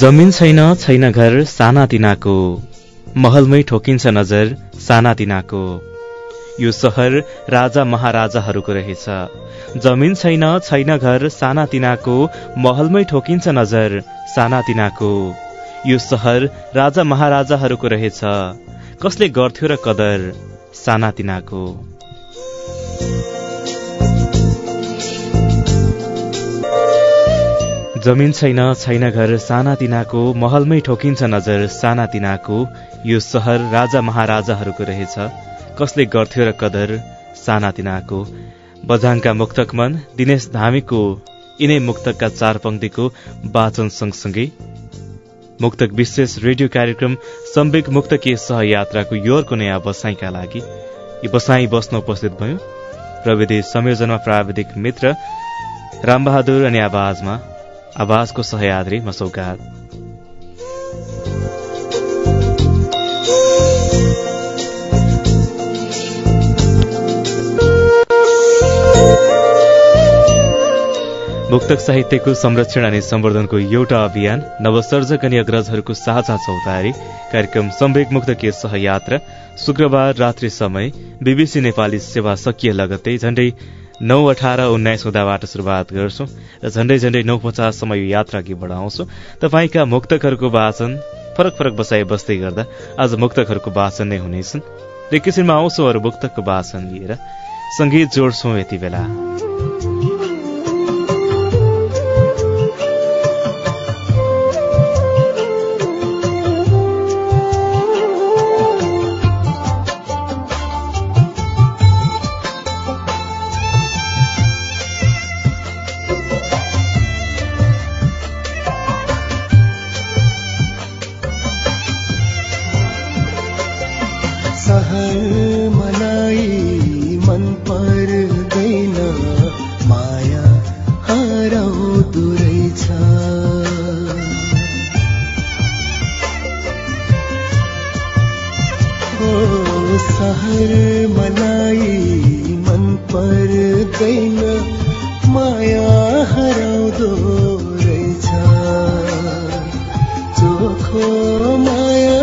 जमिन छैन छैन घर सानातिनाको महलमै ठोकिन्छ नजर सानातिनाको यो सहर राजा महाराजाहरूको रहेछ। जमिन छैन छैन घर सानातिनाको महलमै ठोकिन्छ नजर सानातिनाको यो सहर राजा महाराजाहरूको रहेछ। कसले गर्थ्यो र कदर? सानातिनाको जमिन छैन छैन घर सानातिनाको महलमै ठोकिन्छ नजर सानातिनाको यो सहर राजा महाराजाहरूको रहेछ। कसले गर्थ्यो र कदर? सानातिनाको बझाङका मुक्तक मन दिनेश धामीको यिनै मुक्तकका चार पंक्तिको वाचन सँगसँगै मुक्तक विशेष रेडियो कार्यक्रम सम्वेक मुक्तकीय सहयात्राको योरको नयाँ बसाईका लागि यी बसाई बस्न उपस्थित भयो। प्रविधि संयोजनमा प्राविधिक मित्र रामबहादुर अनि आवाजमा आवाजको सहयात्री मसौगात मुक्तक साहित्यको संरक्षण अनि सम्वर्धनको एउटा अभियान नवसर्जक अनि अग्रजहरूको साझा चौतारी कार्यक्रम सम्वेक मुक्तकीय सहयात्रा शुक्रबार रात्रि समय बीबीसी नेपाली सेवा सकिए लगत्तै झण्डै नौ अठार उन्नाइस हुँदाबाट शुरूआत गर्छौं र झण्डै झण्डै नौ पचाससम्म यो यात्रा अघि बढाउँछौं। तपाईँका मुक्तकहरूको वाचन फरक फरक बसाइ बस्दै गर्दा आज मुक्तकहरूको वाचन नै हुनेछन्। र किसिममा अरू मुक्तकको वाचन लिएर। संगीत जोड्छौं यति बेला। सहर मनाई मन पर पर्दैन माया हराउँदो रहेछ। चोखो माया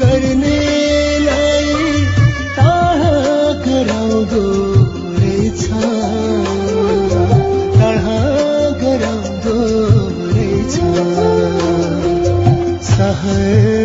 गर्नेलाई ताह गराउँदो रहेछ। ताह गराउँदो रहेछ। सहर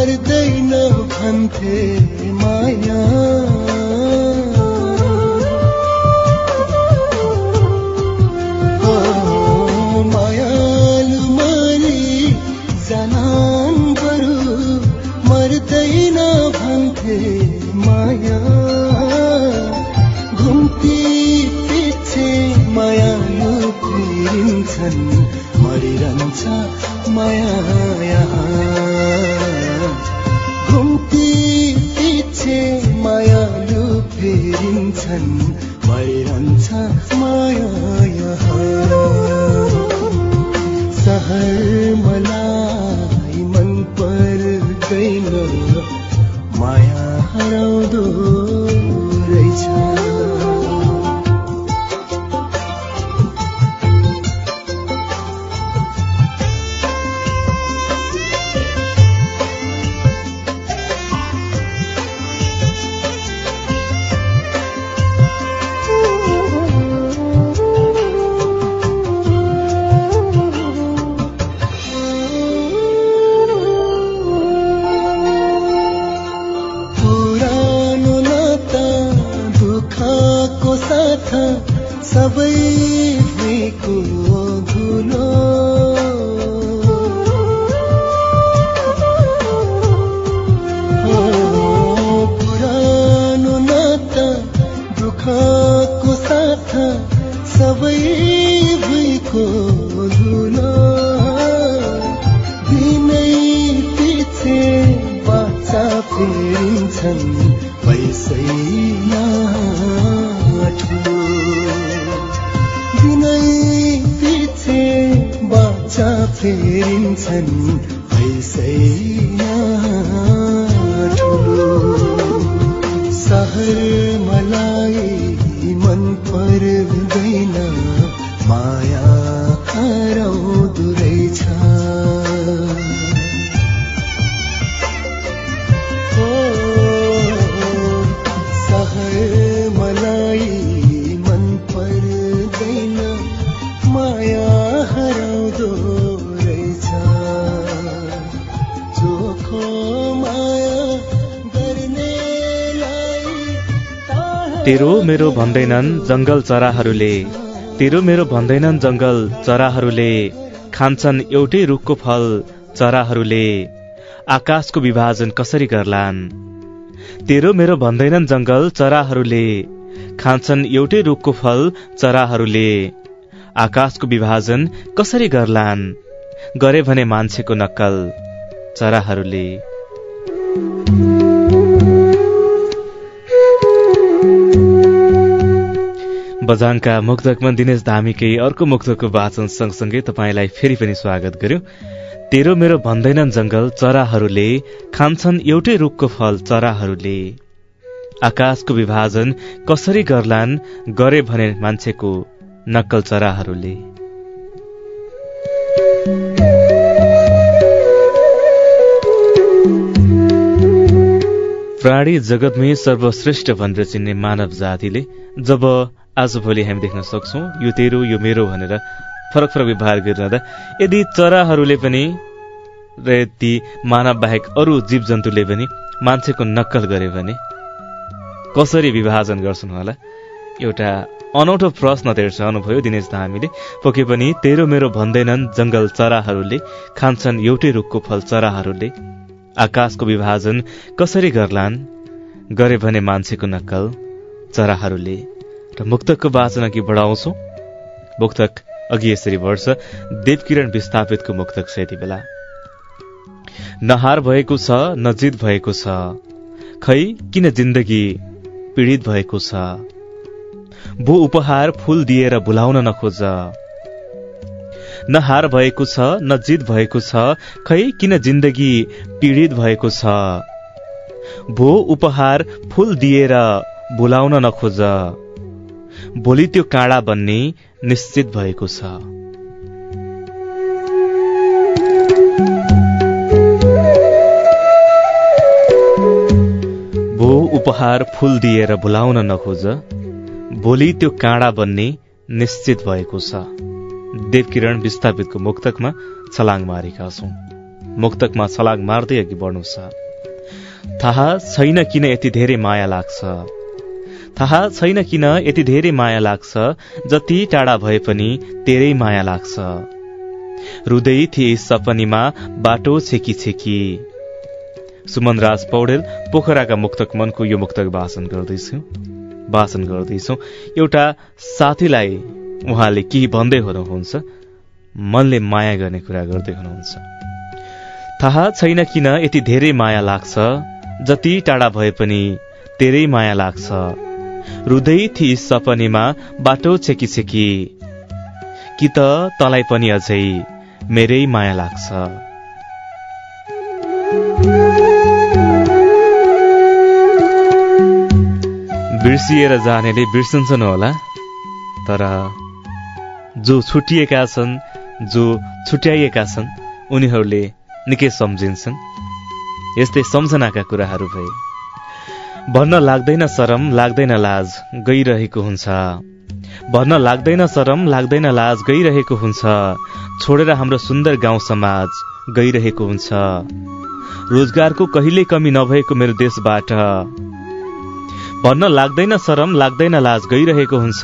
पर्दैन भन्थे माया। साथ सबै भएको धुलो। तेरो मेरो भन्दैनन् जङ्गल चराहरूले। तेरो मेरो भन्दैनन् जङ्गल चराहरूले। खान्छन् एउटै रुखको फल चराहरूले। आकाशको विभाजन कसरी गर्लान्? तेरो मेरो भन्दैनन् जङ्गल चराहरूले। खान्छन् एउटै रुखको फल चराहरूले। आकाशको विभाजन कसरी गर्लान्? गरे भने मान्छेको नक्कल चराहरूले। बजाङका मुक्तकमा दिनेश धामीकै अर्को मुक्तको वाचन सँगसँगै तपाईँलाई फेरि पनि स्वागत गर्यो। तेरो मेरो भन्दैनन् जंगल चराहरूले खान्छन् एउटै रुखको फल चराहरूले। आकाशको विभाजन कसरी गर्लान् गरे भने मान्छेको नक्कल चराहरूले। प्राणी जगतमै सर्वश्रेष्ठ भनेर चिन्ने मानव जातिले जब आजभोलि हामी देख्न सक्छौँ यो तेरो यो मेरो भनेर फरक फरक व्यवहार गरिरहँदा यदि चराहरूले पनि र यदि मानव बाहेक अरू जीव जन्तुले पनि मान्छेको नक्कल गरे भने कसरी विभाजन गर्छन् होला? एउटा अनौठो प्रश्न तेर्छ अनुभयो दिनेश धामीले पके पनि तेरो मेरो भन्दैनन् जङ्गल चराहरूले खान्छन् एउटै रुखको फल चराहरूले। आकाशको विभाजन कसरी गर्लान्? गरे भने मान्छेको नक्कल चराहरूले र मुक्तकको वाचन अघि बढाउँछौ? मुक्तक अघि यसरी बढ्छ देवकिरण विस्थापितको मुक्तक छ यति बेला। नहार भएको छ नजित भएको छ। खै किन जिन्दगी पीडित भएको छ? भू उपहार फूल दिएर बुलाउन नखोज। नहार भएको छ नजित भएको छ। खै किन जिन्दगी पीडित भएको छ? भो उपहार फूल दिएर बुलाउन नखोज। भोलि त्यो काँडा बन्ने निश्चित भएको छ। भो उपहार फूल दिएर भुलाउन नखोज भोलि त्यो काँडा बन्ने निश्चित भएको छ। देवकिरण विस्थापितको मुक्तकमा छलाङ मारेका छौं। मुक्तकमा छलाङ मार्दै अघि बढ्नु छ। थाहा छैन किन यति धेरै माया लाग्छ। थाहा छैन किन यति धेरै माया लाग्छ जति टाढा भए पनि तेरै माया लाग्छ। रुदै थिए सपनीमा बाटो छेकी छेकी सुमन राज पौडेल पोखराका मुक्तक मनको यो मुक्तक भाषण गर्दैछु। भाषण गर्दैछौ। एउटा साथीलाई उहाँले केही भन्दै हुनुहुन्छ। मनले माया गर्ने कुरा गर्दै हुनुहुन्छ। थाहा छैन किन यति धेरै माया लाग्छ जति टाढा भए पनि धेरै माया लाग्छ। रुदै थिए सपनीमा बाटो छेकी छेकी कि त तलाई पनि अझै मेरै माया लाग्छ। बिर्सिएर जानेले बिर्सन्छन् होला। तर जो छुटिएका छन् जो छुट्याइएका छन् उनीहरूले निकै सम्झिन्छन्। यस्तै सम्झनाका कुराहरू भए। भन्न लाग्दैन शरम लाग्दैन लाज गइरहेको हुन्छ। भन्न लाग्दैन शरम लाग्दैन लाज गइरहेको हुन्छ। छोडेर हाम्रो सुन्दर गाउँ समाज गइरहेको हुन्छ। रोजगारको कहिले कमी नभएको मेरो देशबाट। भन्न लाग्दैन शरम लाग्दैन लाज गइरहेको हुन्छ।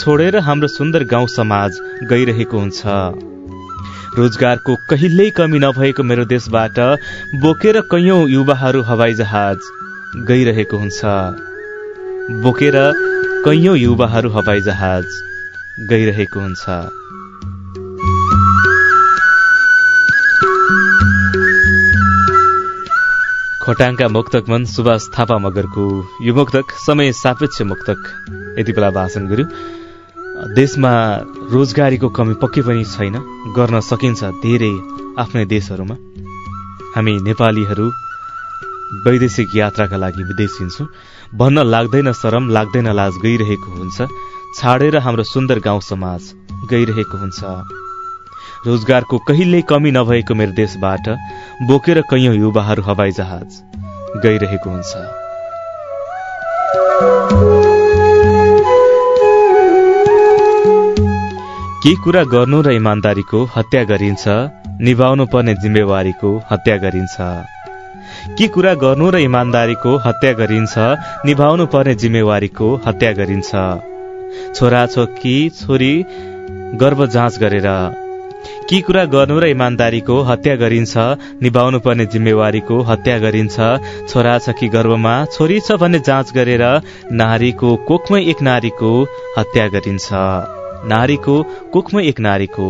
छोडेर हाम्रो सुन्दर गाउँ समाज गइरहेको हुन्छ। रोजगारको कहिल्यै कमी नभएको मेरो देशबाट बोकेर कैयौं युवाहरू हवाईजहाज गइरहेको हुन्छ। बोकेर कैयौं युवाहरू हवाईजहाज गइरहेको हुन्छ। खोटाङका मुक्तक मन सुभाष थापा मगरको यो मुक्तक समय सापेक्ष मुक्तक। यति बेला भाषण गर्यो। देशमा रोजगारीको कमी पक्कै पनि छैन। गर्न सकिन्छ धेरै आफ्नै देशहरूमा। हामी नेपालीहरू वैदेशिक यात्राका लागि विदेश हिँड्छौँ भन्न लाग्दैन शरम लाग्दैन लाज गइरहेको हुन्छ। छाडेर हाम्रो सुन्दर गाउँ समाज गइरहेको हुन्छ। रोजगारको कहिल्यै कमी नभएको मेरो देशबाट बोकेर कैयौं युवाहरू हवाई जहाज गइरहेको हुन्छ। के कुरा गर्नु र इमान्दारीको हत्या गरिन्छ निभाउनु पर्ने जिम्मेवारीको हत्या गरिन्छ। के कुरा गर्नु र इमान्दारीको हत्या गरिन्छ निभाउनु पर्ने जिम्मेवारीको हत्या गरिन्छ? छोरा छोकी छोरी गर्भ जाँच गरेर। के कुरा गर्नु र इमान्दारीको हत्या गरिन्छ निभाउनु पर्ने जिम्मेवारीको हत्या गरिन्छ? छोरा छ कि गर्भमा छोरी छ भन्ने जाँच गरेर नारीको कोखमै एक नारीको हत्या गरिन्छ। नारीको कोखमै एक नारीको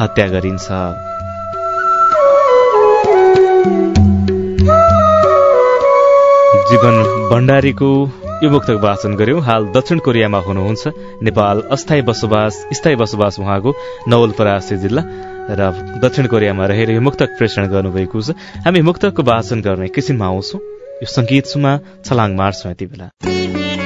हत्या गरिन्छ। जीवन भण्डारीको यो मुक्तक वाचन गर्यौं। हाल दक्षिण कोरियामा हुनुहुन्छ। नेपाल अस्थायी बसोबास स्थायी बसोबास उहाँको नवलपरासी जिल्ला र दक्षिण कोरियामा रहेर यो मुक्तक प्रेषण गर्नुभएको छ। हामी मुक्तकको वाचन गर्ने किसिममा आउँछौँ। यो संगीत सुमा छलाङ मार्छौँ यति बेला।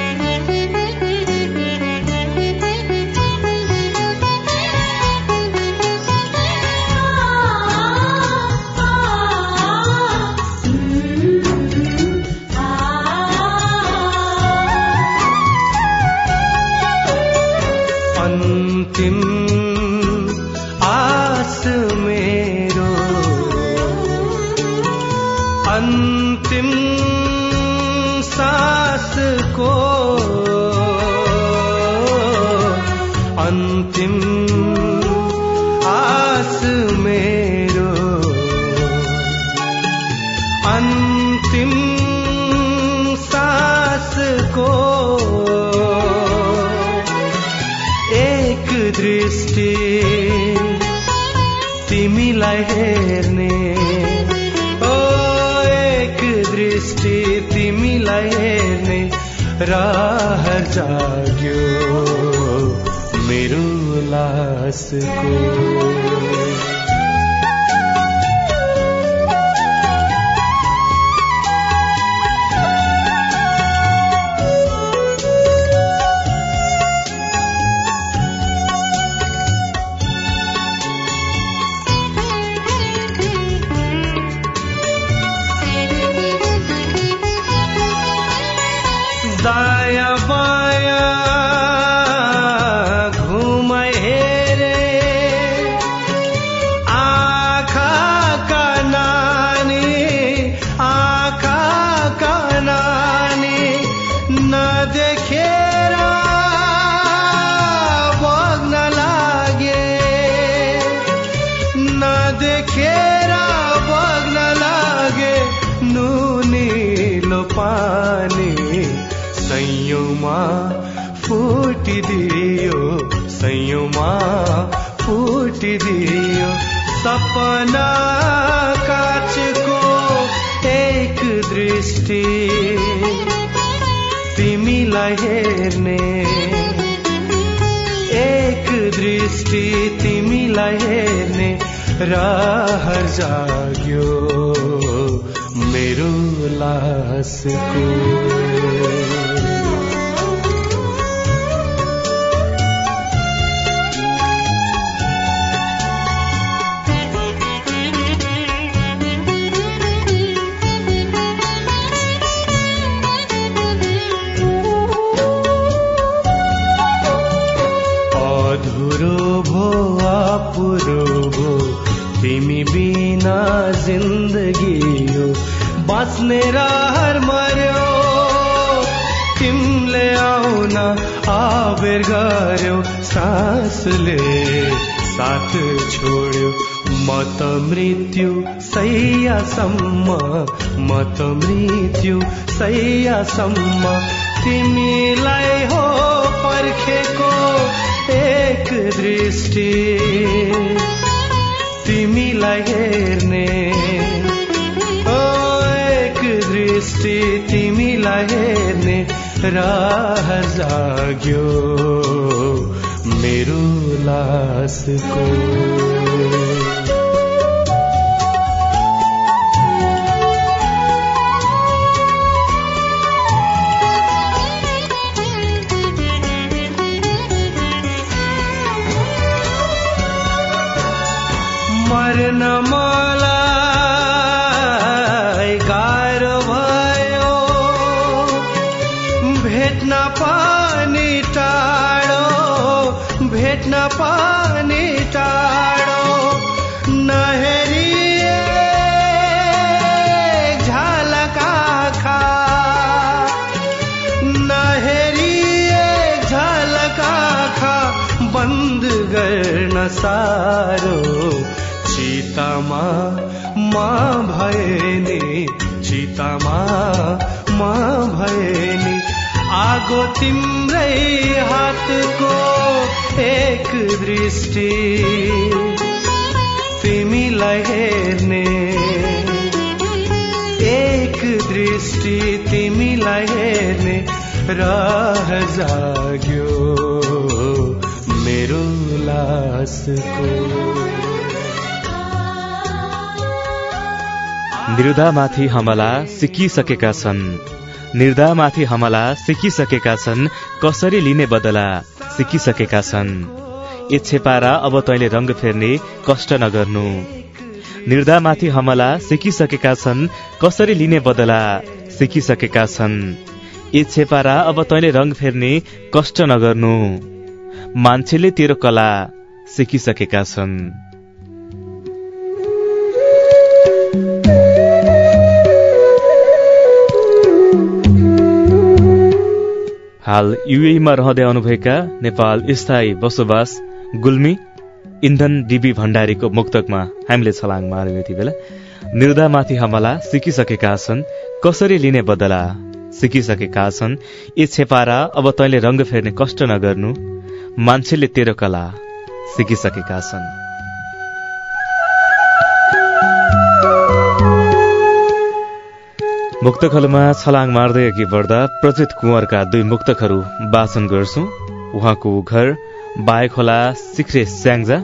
राह जाग्यो मेरो लासको सयौँमा फुटिदियो फुटि दियो सपना काचको एक दृष्टि। तिमीलाई हेर्ने एक दृष्टि तिमीलाई हेर्ने राह जाग्यो मेरो लासको। बाँच्ने रहर मर्यो। पुनः आवेर गर्यो। सासले साथ छोड्यो। म त मृत्यु सैयासम्म म त मृत्यु सैयासम्म तिमीलाई हो पर्खेको एक दृष्टि। तिमीलाई हेर्ने दृष्टि तिमीलाई हेर्ने राह जाग्यो। मेरो लासको चितामा म आगो तिम्रै हातको एक दृष्टि। तिमीलाई हेर्ने एक दृष्टि तिमीलाई हेर्ने रह जाग्यो मेरो लासको। निर्धामाथि हमला सिकिसकेका छन्। निर्धामाथि हमला सिकिसकेका छन् कसरी लिने बदला सिकिसकेका छन्? इच्छेपारा अब तैँले रंग फेर्ने कष्ट नगर्नु। निर्धामाथि हमला सिकिसकेका छन् कसरी लिने बदला सिकिसकेका छन्? इच्छेपारा अब तैँले रंग फेर्ने कष्ट नगर्नु। मान्छेले तेरो कला सिकिसकेका छन्। हाल युएमा रहँदै आउनुभएका नेपाल स्थायी बसोबास गुल्मी इन्धन डिबी भण्डारीको मुक्तकमा हामीले छलाङ मार्यौँ यति बेला। निर्धामाथि हमला सिकिसकेका छन्। कसरी लिने बदला? सिकिसकेका छन्। ए छेपारा अब तैँले रंग फेर्ने कष्ट नगर्नु। मान्छेले तेरो कला सिकिसकेका छन्। मुक्तकहरूमा छलाङ मार्दै अघि बढ्दा प्रजित कुँवरका दुई मुक्तकहरू वाचन गर्छु। उहाँको घर बायखोला सिक्रे स्याङ्जा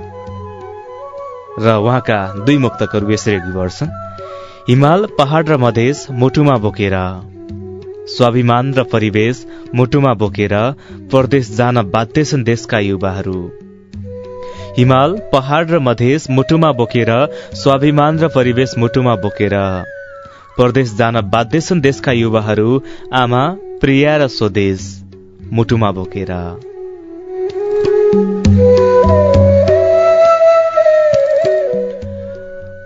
र उहाँका दुई मुक्तकहरू यसरी अघि बढ्छन्। हिमाल पहाड र मधेस मुटुमा बोकेर स्वाभिमान र परिवेश मुटुमा बोकेर परदेश जान बाध्य छन् देशका युवाहरू। हिमाल पहाड र मधेस मुटुमा बोकेर स्वाभिमान र परिवेश मुटुमा बोकेर परदेश जान बाध्य छन् देशका युवाहरू आमा प्रिया र स्वदेश। मुटुमा बोकेर।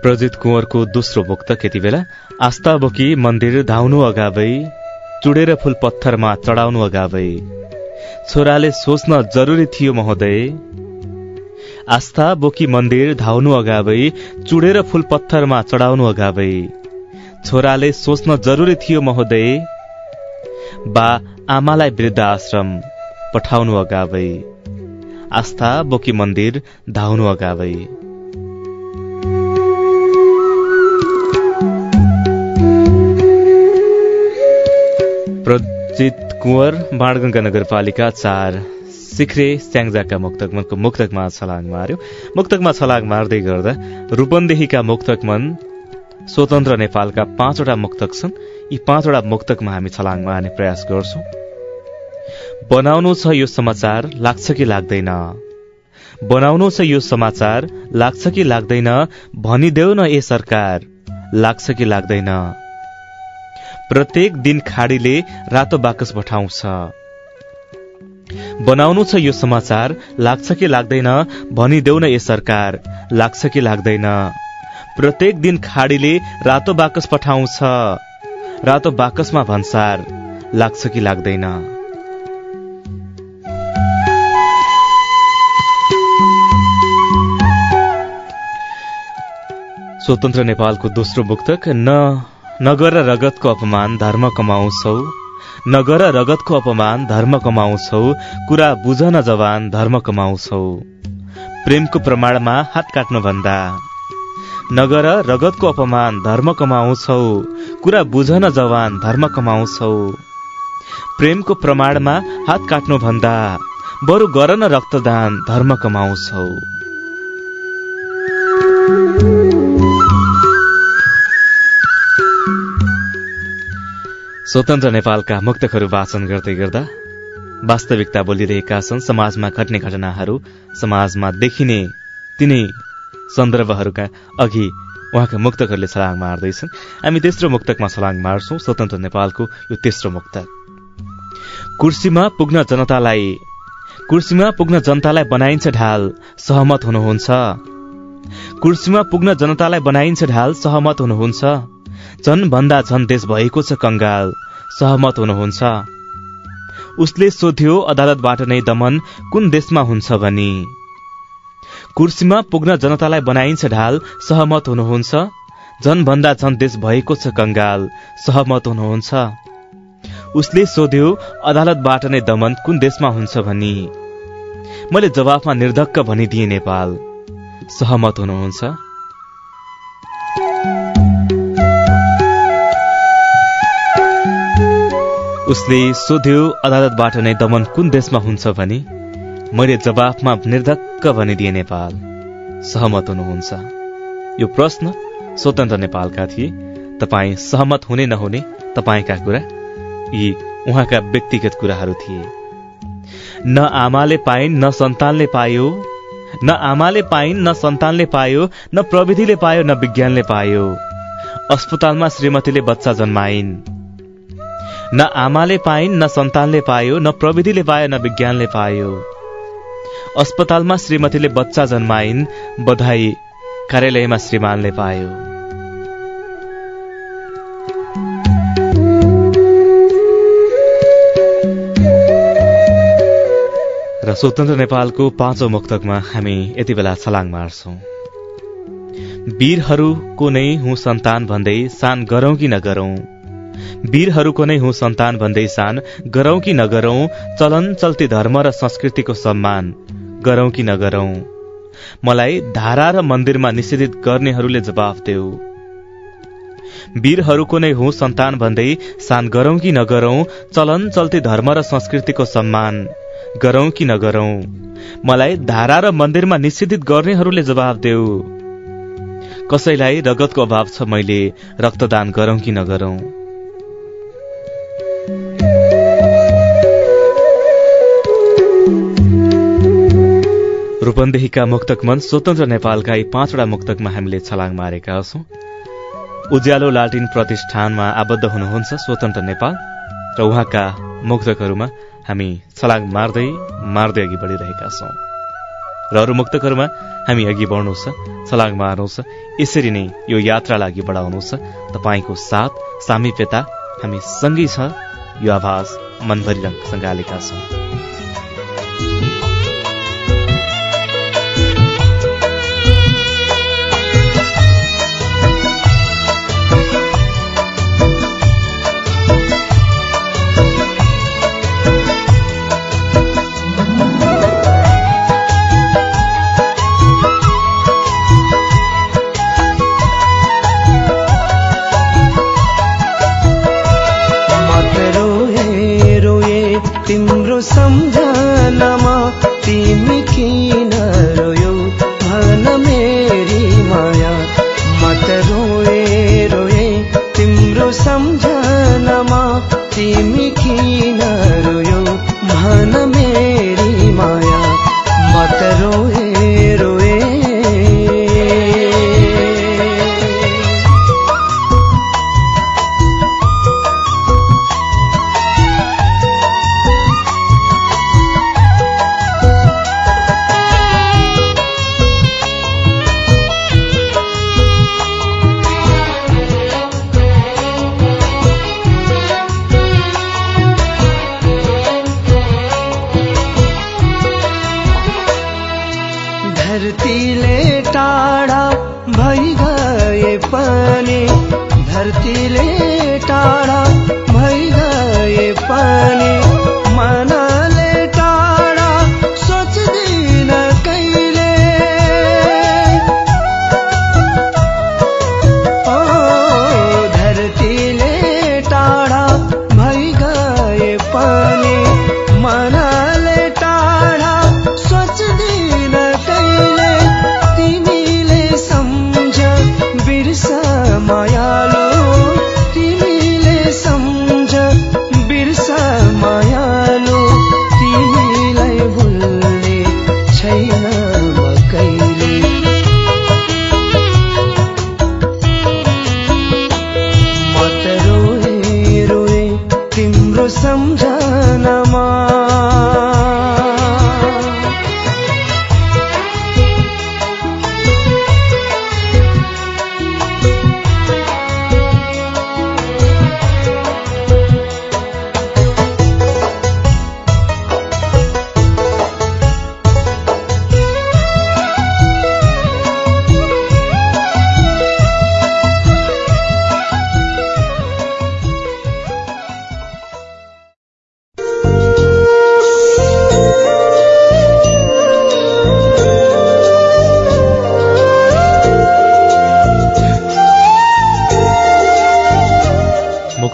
प्रजित कुँवरको दोस्रो भोक्त यति बेला आस्था बोकी मन्दिर धाउनु अगावै चुडेर फूल पत्थरमा चढाउनु अगावै। छोराले सोच्न जरुरी थियो महोदय आस्था बोकी मन्दिर धाउनु अगावै चुडेर फूल पत्थरमा चढाउनु अगावै। छोराले सोच्न जरुरी थियो महोदय। बा आमालाई वृद्ध आश्रम पठाउनु अगावै। आस्था बोकी मन्दिर धाउनु अगावै। प्रजित कुंवर बाणगंगा नगरपालिका चार सिख्रे स्याङ्जाका मुक्तक मुक्तकमा छलाङ मार्यो। मुक्तकमा छलाङ मार्दै गर्दा रूपन्देहीका मुक्तक मन स्वतन्त्र नेपालका पाँचवटा मुक्तक छन्। यी पाँचवटा मुक्तकमा हामी छलाङ मार्ने प्रयास गर्छौं। बनाउनु छ यो समाचार लाग्छ कि लाग्दैन? बनाउनु छ यो समाचार लाग्छ कि लाग्दैन? भनिदेऊ न ए सरकार लाग्छ कि लाग्दैन? प्रत्येक दिन खाडीले रातो बाकस पठाउँछ। बनाउनु छ यो समाचार लाग्छ कि लाग्दैन? भनिदेऊ न ए सरकार लाग्छ कि लाग्दैन? प्रत्येक दिन खाडीले रातो बाकस पठाउँछ। रातो बाकसमा भन्सार। लाग्छ कि लाग्दैन? स्वतन्त्र नेपालको दोस्रो मुक्तक न नगर रगतको अपमान धर्म कमाउँछौ। नगर रगतको अपमान धर्म कमाउँछौ। कुरा बुझन जवान धर्म कमाउँछौ। प्रेमको प्रमाणमा हात काट्नुभन्दा। नगर रगतको अपमान धर्म कमाउँछौ। कुरा बुझ न जवान धर्म कमाउँछौ। प्रेमको प्रमाणमा हात काट्नुभन्दा बरु गर न रक्तदान धर्म कमाउँछौ। स्वतन्त्र नेपालका मुक्तकहरू वाचन गर्दै गर्दा वास्तविकता बोलिरहेका छन् समाजमा घट्ने घटनाहरू समाजमा देखिने तिनै सन्दर्भहरूका अघि उहाँका मुक्तकहरूले छलाङ मार्दैछन्। हामी तेस्रो मुक्तकमा छलाङ मार्छौं स्वतन्त्र नेपालको यो तेस्रो मुक्तक। कुर्सीमा पुग्न जनतालाई कुर्सीमा पुग्न जनतालाई बनाइन्छ ढाल सहमत हुनुहुन्छ। कुर्सीमा पुग्न जनतालाई बनाइन्छ ढाल सहमत हुनुहुन्छ। झन भन्दा झन देश भएको छ कंगाल सहमत हुनुहुन्छ। उसले सोध्यो अदालतबाट नै दमन कुन देशमा हुन्छ भनी। कुर्सीमा पुग्न जनतालाई बनाइन्छ ढाल सहमत हुनुहुन्छ? झन भन्दा झन देश भएको छ कंगाल सहमत हुनुहुन्छ? उसले सोध्यो अदालतबाट नै दमन कुन देशमा हुन्छ भनी? मैले जवाफमा निर्धक्क भनिदिए नेपाल सहमत हुनुहुन्छ? उसले सोध्यो अदालतबाट नै दमन कुन देशमा हुन्छ भने? मैले जवाफमा निर्धक्क भनिदिए नेपाल सहमत हुनुहुन्छ। यो प्रश्न स्वतन्त्र नेपालका थिए। तपाईँ सहमत हुने नहुने तपाईँका कुरा यी उहाँका व्यक्तिगत कुराहरू थिए। न आमाले पाइन् न सन्तानले पायो न आमाले पाइन् न सन्तानले पायो न प्रविधिले पायो न विज्ञानले पायो। अस्पतालमा श्रीमतीले बच्चा जन्माइन्। न आमाले पाइन् न सन्तानले पायो न प्रविधिले पायो न विज्ञानले पायो। अस्पतालमा श्रीमतीले बच्चा जन्माइन् बधाई कार्यालयमा श्रीमानले पायो। र स्वतन्त्र नेपालको पाँचौं मुक्तकमा हामी यति बेला छलाङ मार्छौं। वीरहरूको नै हुँ सन्तान भन्दै सान गरौं कि नगरौं वीरहरूको नै हुँ सन्तान भन्दै सान गरौं कि नगरौं चलन चल्ती धर्म र संस्कृतिको सम्मान। गरौं कि नगरौं। मलाई धारा र मन्दिरमा निषेधित गर्नेहरूले जवाफ देऊ। वीरहरूको नै हुँ सन्तान भन्दै सान गरौं कि नगरौं चलन चल्ती धर्म र संस्कृतिको सम्मान। गरौं कि नगरौं। मलाई धारा र मन्दिरमा निषेधित गर्नेहरूले जवाफ देऊ। कसैलाई रगतको अभाव छ मैले रक्तदान गरौं कि नगरौं? रूपन्देहीका मुक्तक मन स्वतन्त्र नेपालका यी पाँचवटा मुक्तकमा हामीले छलाङ मारेका छौं। उज्यालो लालटिन प्रतिष्ठानमा आबद्ध हुनुहुन्छ स्वतन्त्र नेपाल र उहाँका मुक्तकहरूमा हामी छलाङ मार्दै मार्दै अघि बढिरहेका छौं। र अरू मुक्तकहरूमा हामी अघि बढ्नु छ छलाङ मार्नु छ यसरी नै यो यात्रालाई अघि बढाउनु छ तपाईँको साथ सामिप्यता हामी सँगै छ यो आवाज मनभरि रङसँग हालेका छौं।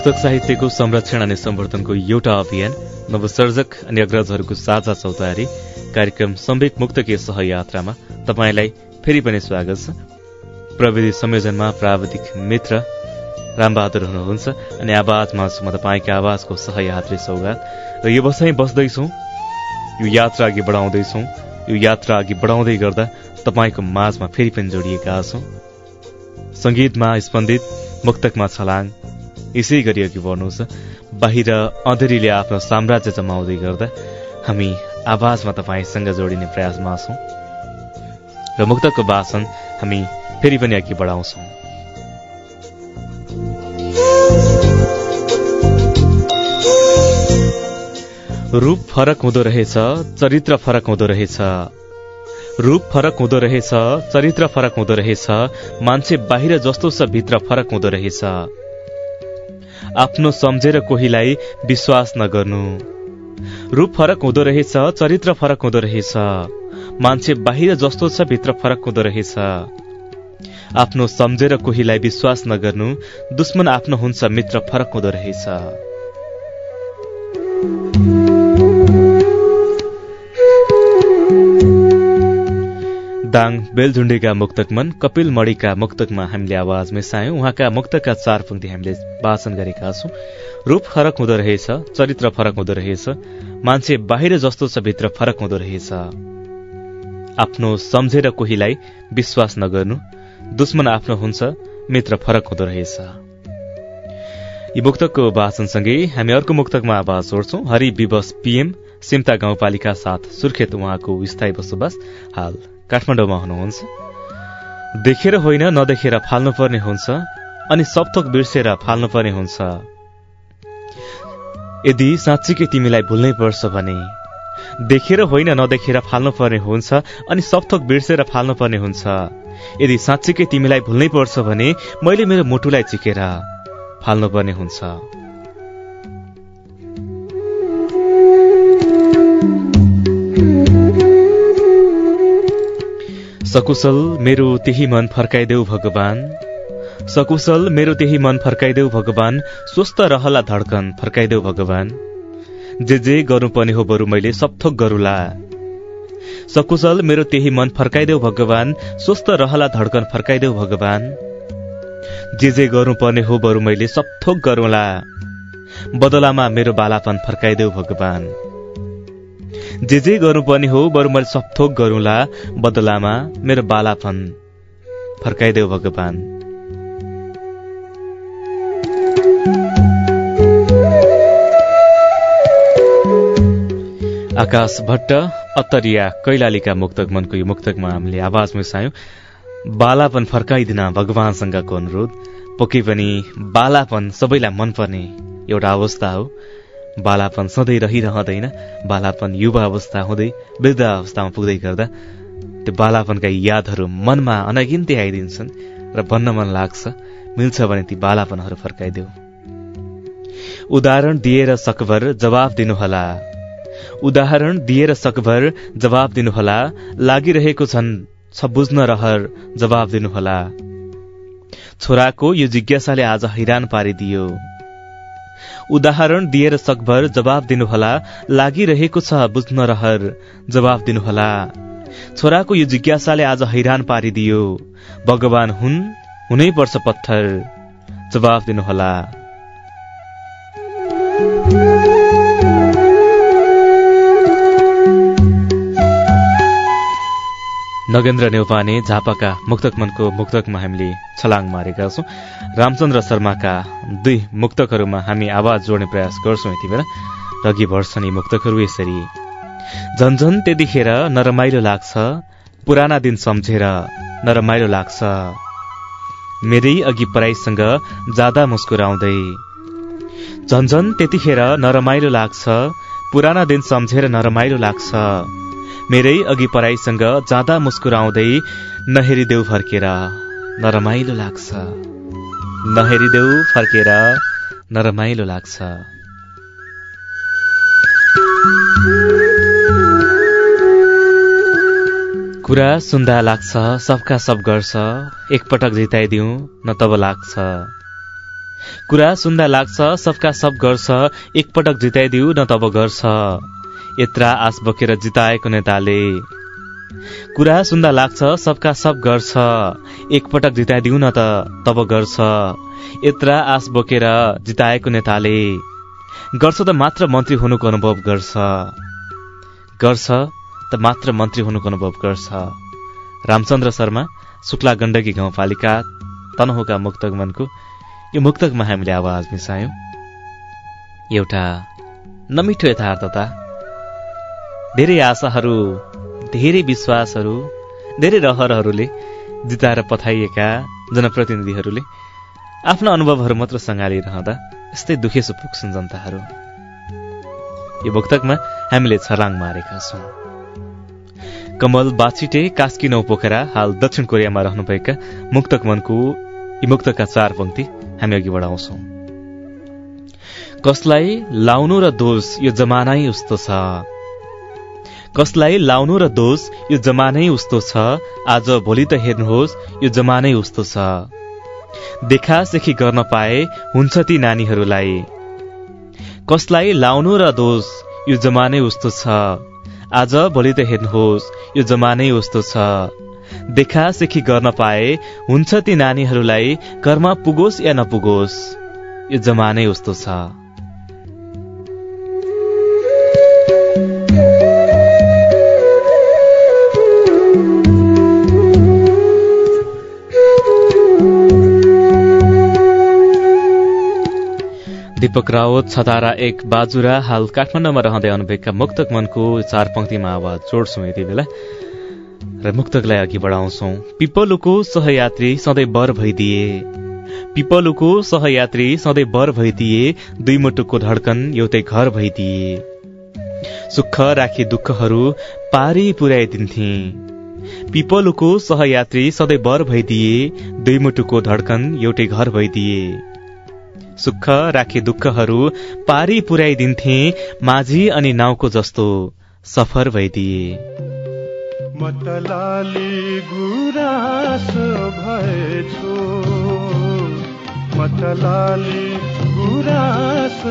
मुक्तक साहित्यको संरक्षण अनि सम्वर्धनको एउटा अभियान नवसर्जक अनि अग्रजहरूको साझा चौतारी कार्यक्रम सम्वेक मुक्तकीय सहयात्रामा तपाईँलाई फेरि पनि स्वागत छ। प्रविधि संयोजनमा प्राविधिक मित्र रामबहादुर हुनुहुन्छ अनि आवाजमा छु म तपाईँको आवाजको सहयात्री सौगात। र यो बसाइ बस्दैछौ यो यात्रा अघि बढाउँदैछौ यो यात्रा अघि बढाउँदै गर्दा तपाईँको माझमा फेरि पनि जोडिएका छौं। संगीतमा स्पन्दित मुक्तकमा छलाङ यसै गरी अघि बढ्नुहुन्छ बाहिर अँधेरीले आफ्नो साम्राज्य जमाउँदै गर्दा हामी आवाजमा तपाईँसँग जोडिने प्रयासमा छौं। र मुक्तको वासन हामी फेरि पनि अघि बढाउँछौं। रूप फरक हुँदो रहेछ चरित्र फरक हुँदो रहेछ। रूप फरक हुँदो रहेछ चरित्र फरक हुँदो रहेछ। मान्छे बाहिर जस्तो छ भित्र फरक हुँदो रहेछ। आफ्नो सम्झेर कोहीलाई विश्वास नगर्नु। रूप फरक हुँदो रहेछ चरित्र फरक हुँदो रहेछ। मान्छे बाहिर जस्तो छ भित्र फरक हुँदो रहेछ। आफ्नो सम्झेर कोहीलाई विश्वास नगर्नु दुश्मन आफ्नो हुन्छ मित्र फरक हुँदो रहेछ। दाङ बेलझुण्डेका मुक्तकमन कपिल मणिका मुक्तकमा हामीले आवाज मिसायौं। उहाँका मुक्तका चार पंक्ति हामीले वाचन गरेका छौं। रूप फरक हुँदो रहेछ चरित्र फरक हुँदो रहेछ। मान्छे बाहिर जस्तो छ भित्र फरक हुँदो रहेछ। आफ्नो सम्झेर कोहीलाई विश्वास नगर्नु दुश्मन आफ्नो हुन्छ मित्र फरक हुँदो रहेछ। यी मुक्तकको वाचनसँगै हामी अर्को मुक्तकमा आवाज जोड्छौं। हरि विवश पीएम सिम्ता गाउँपालिका साथ सुर्खेत उहाँको स्थायी बसोबास। हाल। काठमाडौँमा हुनुहुन्छ। देखेर होइन नदेखेर फाल्नुपर्ने हुन्छ अनि सबथोक बिर्सेर फाल्नुपर्ने हुन्छ। यदि साँच्चीकै तिमीलाई भुल्नै पर्छ भने देखेर होइन नदेखेर फाल्नुपर्ने हुन्छ अनि सबथोक बिर्सेर फाल्नुपर्ने हुन्छ। यदि साँच्चीकै तिमीलाई भुल्नै पर्छ भने मैले मेरो मुटुलाई चिकेर फाल्नुपर्ने हुन्छ। सकुशल मेरो त्यही मन फर्काइदेऊ भगवान। सकुशल मेरो त्यही मन फर्काइदेऊ भगवान। स्वस्थ रहला धड्कन फर्काइदेऊ भगवान। जे जे गर्नुपर्ने हो बरु मैले सबथोक गरूला। सकुशल मेरो त्यही मन फर्काइदेऊ भगवान। स्वस्थ रहला धड्कन फर्काइदेऊ भगवान। जे जे गर्नुपर्ने हो बरु मैले सबथोक गरौँला। बदलामा मेरो बालापन फर्काइदेऊ भगवान। जे जे गर्नुपर्ने हो बरु मैले सबथोक गरौँला। बदलामा मेरो बालापन फर्काइदेऊ भगवान। आकाश भट्ट अत्तरिया कैलालीका मुक्तक मनको यो मुक्तकमा हामीले आवाज मिसायौं। बालापन फर्काइदिन भगवानसँगको अनुरोध? पक्कै पनि बालापन सबैलाई मनपर्ने एउटा अवस्था हो। बालापन सधैँ रहिरहँदैन। बालापन युवा अवस्था हुँदै वृद्ध अवस्थामा पुग्दै गर्दा त्यो बालापनका यादहरू मनमा अनगिन्ती आइदिन्छन् र भन्न मन लाग्छ मिल्छ भने ती बालापनहरू फर्काइदेऊ। उदाहरण दिएर सकभर जवाब दिनुहोला। उदाहरण दिएर सकभर जवाब दिनुहोला। लागिरहेको छन् छ बुझ्न रहर जवाब दिनुहोला। छोराको यो जिज्ञासाले आज हैरान पारिदियो। उदाहरण दिएर सकभर जवाब दिनुहोला लागिरहेको छ बुझ्न रहर। जवाब दिनुहोला। छोराको यो जिज्ञासाले आज हैरान पारिदियो। भगवान हुन् हुनै पर्छ पत्थर। जवाब दिनुहोला। नगेन्द्र नेउपाने झापाका मुक्तक मनको मुक्तकमा हामीले छलाङ मारेका छौं। रामचन्द्र शर्माका दुई मुक्तकहरूमा हामी आवाज जोड्ने प्रयास गर्छौं यति बेला। अघि यी मुक्तकहरू यसरी। झन्झन त्यतिखेर नरमाइलो लाग्छ पुराना दिन सम्झेर नरमाइलो लाग्छ। मेरै अघि पराईसँग जादा मुस्कुराउँदै। झन्झन त्यतिखेर नरमाइलो लाग्छ पुराना दिन सम्झेर नरमाइलो लाग्छ। मेरै अघि पराईसँग जाँदा मुस्कुराउँदै नहेरिदेऊ फर्केर नरमाइलो लाग्छ। नहेरिदेऊ फर्केर नरमाइलो लाग्छ। कुरा सुन्दा लाग्छ सबका सब गर्छ एकपटक जिताइदिउ न तब लाग्छ। कुरा सुन्दा लाग्छ सबका सब गर्छ एकपटक जिताइदिउ न तब गर्छ। यत्रा आश बोकेर जिताएको नेताले। कुरा सुन्दा लाग्छ सबका सब गर्छ। एकपटक जिताइदिउ न त तब गर्छ। यत्रा आश बोकेर जिताएको नेताले। गर्छ त मात्र मन्त्री हुनुको अनुभव गर्छ। गर्छ त मात्र मन्त्री हुनुको अनुभव गर्छ। रामचन्द्र शर्मा शुक्ला गण्डकी गाउँपालिका तनहुका मुक्तक यो मुक्तकमा हामीले आवाज मिसायौँ। एउटा नमिठो यथार्थता। धेरै आशाहरू धेरै विश्वासहरू धेरै रहरहरूले जिताएर पठाइएका जनप्रतिनिधिहरूले आफ्ना अनुभवहरू मात्र सङ्घालिरहँदा यस्तै दुखेसो पुग्छन् जनताहरू। यो मुक्तकमा हामीले छलाङ मारेका छौँ। कमल बाछिटे कास्की नौ पोखरा हाल दक्षिण कोरियामा रहनुभएका मुक्तक मनको यी मुक्तका चार पंक्ति हामी अघि बढाउँछौ। कसलाई लाउनु र दोष यो जमानै उस्तो छ। कसलाई लाउनु र दोष यो जमानै उस्तो छ। आज भोलि त हेर्नुहोस् यो जमानै उस्तो छ। देखासेखी गर्न पाए हुन्छ ती नानीहरूलाई। कसलाई लाउनु र दोष यो जमानै उस्तो छ। आज भोलि त हेर्नुहोस् यो जमानै उस्तो छ। देखा सेखी गर्न पाए हुन्छ ती नानीहरूलाई कर्म पुगोस् या नपुगोस् यो जमानै उस्तो छ। दीपक रावत छतारा एक बाजुरा हाल काठमाडौँमा रहँदै आउनुभएका मुक्तक मनको चार पंक्तिमा आवाज जोड्छौँ यति बेला। र मुक्तकलाई अघि बढाउँछौ। पिपलुको सहयात्री सधैँ बर भइदिए। पिपलुको सहयात्री सधैँ बर भइदिए। दुई मुटुको धड्कन एउटै घर भइदिए। सुख राखी दुःखहरू पारी पुर्याइदिन्थे। पिपलुको सहयात्री सधैँ बर भइदिए। दुई मुटुको धड्कन एउटै घर भइदिए। सुख राखे दुःखहरू पारी पुर्याइदिन्थे माझी अनि नाउको जस्तो सफर भइदिए। मतलाली गुरास भएछु। मतलाली गुरास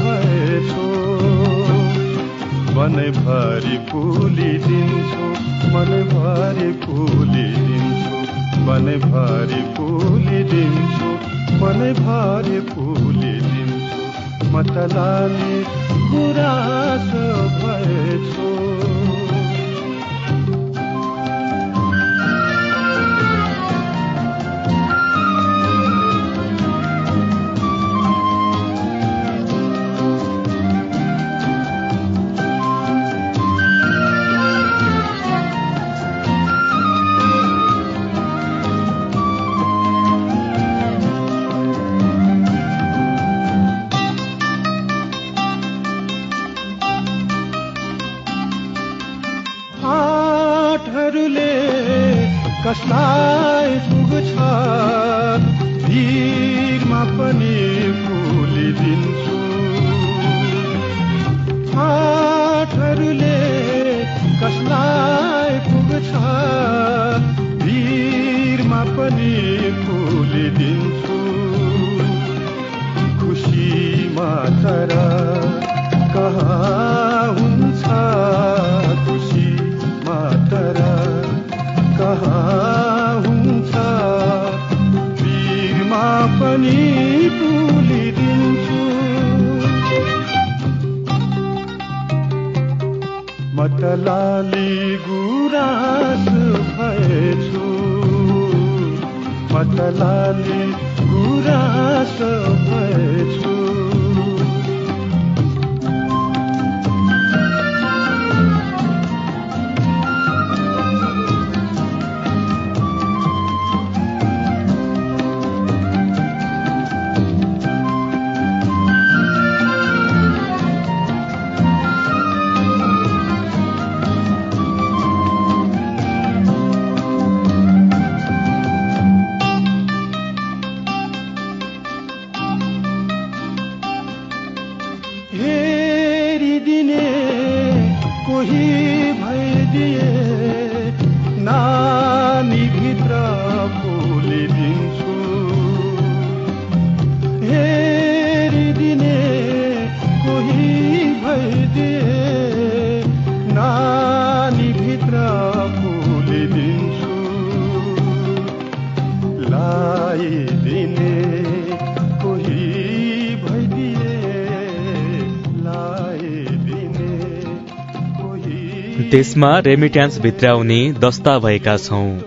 भएछु। मनभरि दिन्छु मनभरि फुलिदिन्छु मनभरि दिन्छु मनै भारे फुलिदिन्छु मतलाले गुरास भएछु कसलाई पुग्छ भिरमा पनि फुलिदिन्छु आठहरूले कसलाई पुग्छ भिरमा पनि फुलिदिन्छु खुसीमा तर कहाँ पनि मतलाली गुरास भएछु। मतलाली देशमा रेमिट्यान्स भित्राउने दस्ता भएका छौं।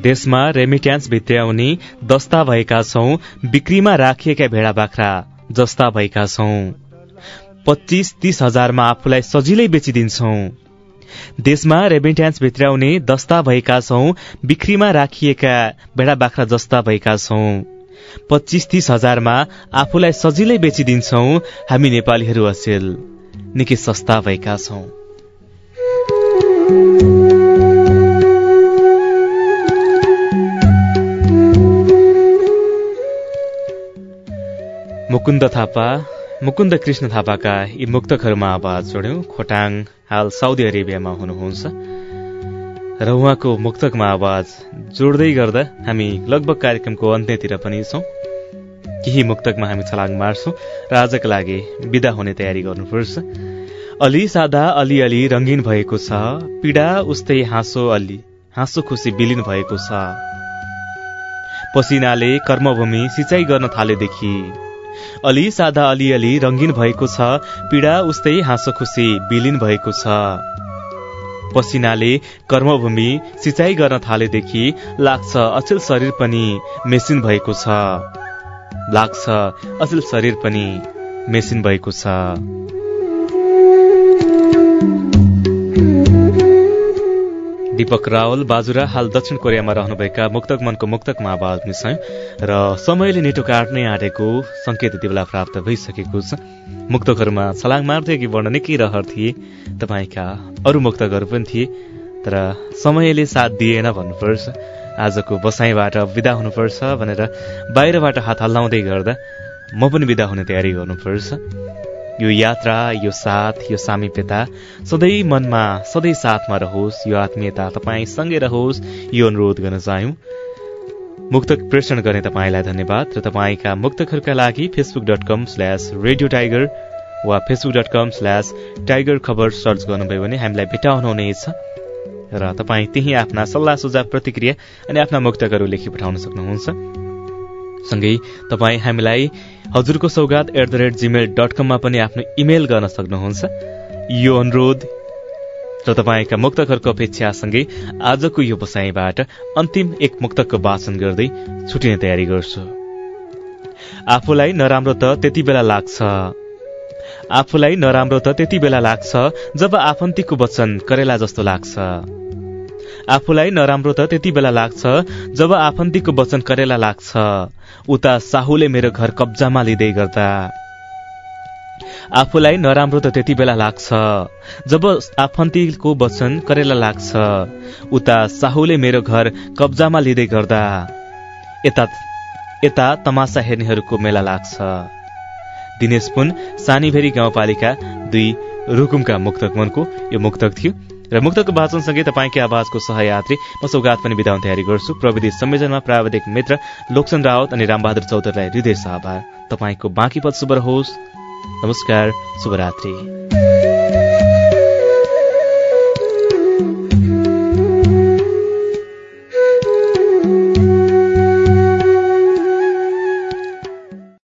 देशमा रेमिट्यान्स भित्राउने दस्ता भएका छौं बिक्रीमा राखिएका भेडा बाख्रा जस्ता भएका छौं। पच्चिस तीस हजारमा आफूलाई सजिलै बेचिदिन्छौं। देशमा रेमिट्यान्स भित्राउने दस्ता भएका छौं बिक्रीमा राखिएका भेडा बाख्रा जस्ता भएका छौं। पच्चिस तीस हजारमा आफूलाई सजिलै बेचिदिन्छौं हामी नेपालीहरू असेल निकै सस्ता भएका छौं। मुकुन्द थापा मुकुन्द कृष्ण थापाका यी मुक्तकहरूमा आवाज जोड्यौं। खोटाङ हाल साउदी अरेबियामा हुनुहुन्छ। र उहाँको मुक्तकमा आवाज जोड्दै गर्दा हामी लगभग कार्यक्रमको अन्त्यतिर पनि छौं। केही मुक्तकमा हामी छलाङ मार्छौं र आजका लागि विदा हुने तयारी गर्नुपर्छ। अलि सादा अलि अलि रंगीन भएको छ। पीडा उस्तै हाँसो अलि हाँसो खुसी विलिन भएको छ। पसिनाले कर्मभूमि सिंचाइ गर्न थालेदेखि। अलि सादा अलि अलि रंगीन भएको छ। पीडा उस्तै हाँसो खुसी विलिन भएको छ। पसिनाले कर्मभूमि सिंचाइ गर्न थालेदेखि लाग्छ अचेल शरीर पनि मेसिन भएको छ। लाग्छ अचेल शरीर पनि मेसिन भएको छ। दीपक रावल बाजुरा हाल दक्षिण कोरियामा रहनुभएका मुक्तक मनको मुक्तकमा आवाज मिसायौं र समयले नेटो काट्नै आँटेको संकेत यति बेला प्राप्त भइसकेको छ। मुक्तकहरूमा छलाङ मार्दै अघि बढ्न निकै रहर थिए। तपाईँका अरू मुक्तकहरू पनि थिए तर समयले साथ दिएन भन्नुपर्छ। आजको बसाइबाट विदा हुनुपर्छ भनेर बाहिरबाट हात हल्लाउँदै गर्दा म पनि विदा हुने तयारी गर्नुपर्छ। यो यात्रा यो साथ यो सामिप्यता सधैँ मनमा सधैँ साथमा रहोस् यो आत्मीयता तपाईँसँगै रहोस् यो अनुरोध गर्न चाह्यौं। मुक्तक प्रेषण गर्ने तपाईँलाई धन्यवाद र तपाईँका मुक्तकहरूका लागि Facebook dot com slash radio tiger वा Facebook dot com slash tiger Khabar search गर्नुभयो भने हामीलाई भेटाउनुहुनेछ र तपाईँ त्यही आफ्ना सल्लाह सुझाव प्रतिक्रिया अनि आफ्ना मुक्तकहरू लेखी पठाउन सक्नुहुन्छ। सँगै तपाईँ हामीलाई हजुरको सौगात at the rate Gmail dot कममा पनि आफ्नो इमेल गर्न सक्नुहुन्छ। यो अनुरोध र तपाईँका मुक्तकहरूको अपेक्षासँगै आजको यो बसाइबाट अन्तिम एक मुक्तकको वाचन गर्दै छुटिने तयारी गर्छु। आफूलाई नराम्रो त त्यति बेला लाग्छ। आफूलाई नराम्रो त त्यति बेला लाग्छ जब आफन्तीको वचन करेला जस्तो लाग्छ। आफूलाई नराम्रो त त्यति बेला लाग्छ जब आफन्तीको वचन करेला लाग्छ। उता साहुले मेरो घर कब्जामा लिँदै गर्दा। आफूलाई नराम्रो त त्यति बेला लाग्छ जब आफन्तीको वचन करेला लाग्छ। उता साहुले मेरो घर कब्जामा लिँदै गर्दा। यता यता तमासा हेर्नेहरूको मेला लाग्छ। दिनेश पुन सानीभेरी गाउँपालिका दुई रुकुमका मुक्तक मनको यो मुक्तक थियो। र मुक्तको वाचनसँगै तपाईँकै आवाजको सहयात्री म सौगात पनि बिताउन तयारी गर्छु। प्रविधि संयोजनमा प्राविधिक मित्र लोकसन रावत अनि रामबहादुर चौधरीलाई हृदय आभार तपाईँको बाँकी पद शुभ रहोस्। नमस्कार शुभरात्री।